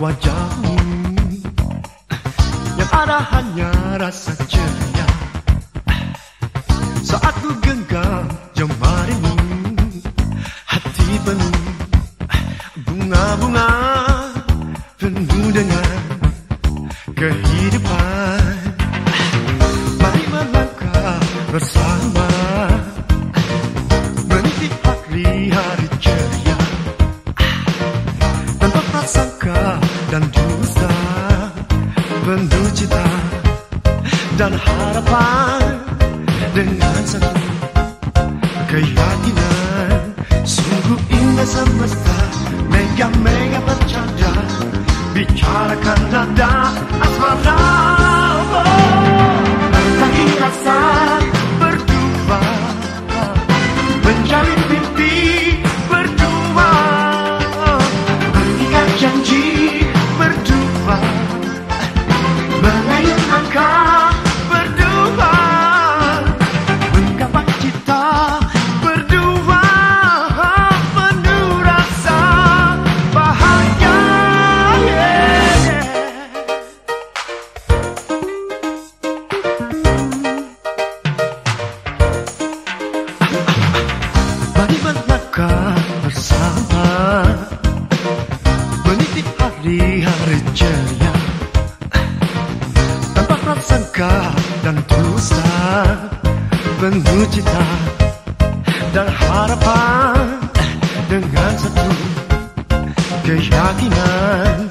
wajahmu. Yang ada hanya rasa ceria. Saat ku genggam jemarimu Hati penuh bunga-bunga Penuh dengan kehidupan. Mari melangkah bersama Mengikuti hari-hari ceria. Tanpa prasangka dan dusta Penuh cita dan harapan Dengan satu keyakinan. Sungguh indah semesta Mega-mega bercanda Bicarakan nada asmara ceria Tanpa prasangka dan dosa Penuh cita dan harapan Dengan satu keyakinan